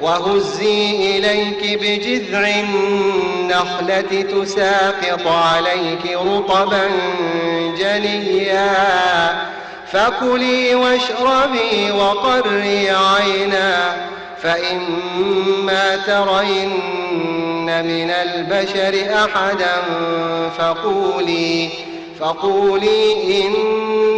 وهزي إليك بجذع النخلة تساقط عليك رطبا جنيا. فكلي واشربي وقري عينا. فإما ترين من البشر أحدا فقولي فقولي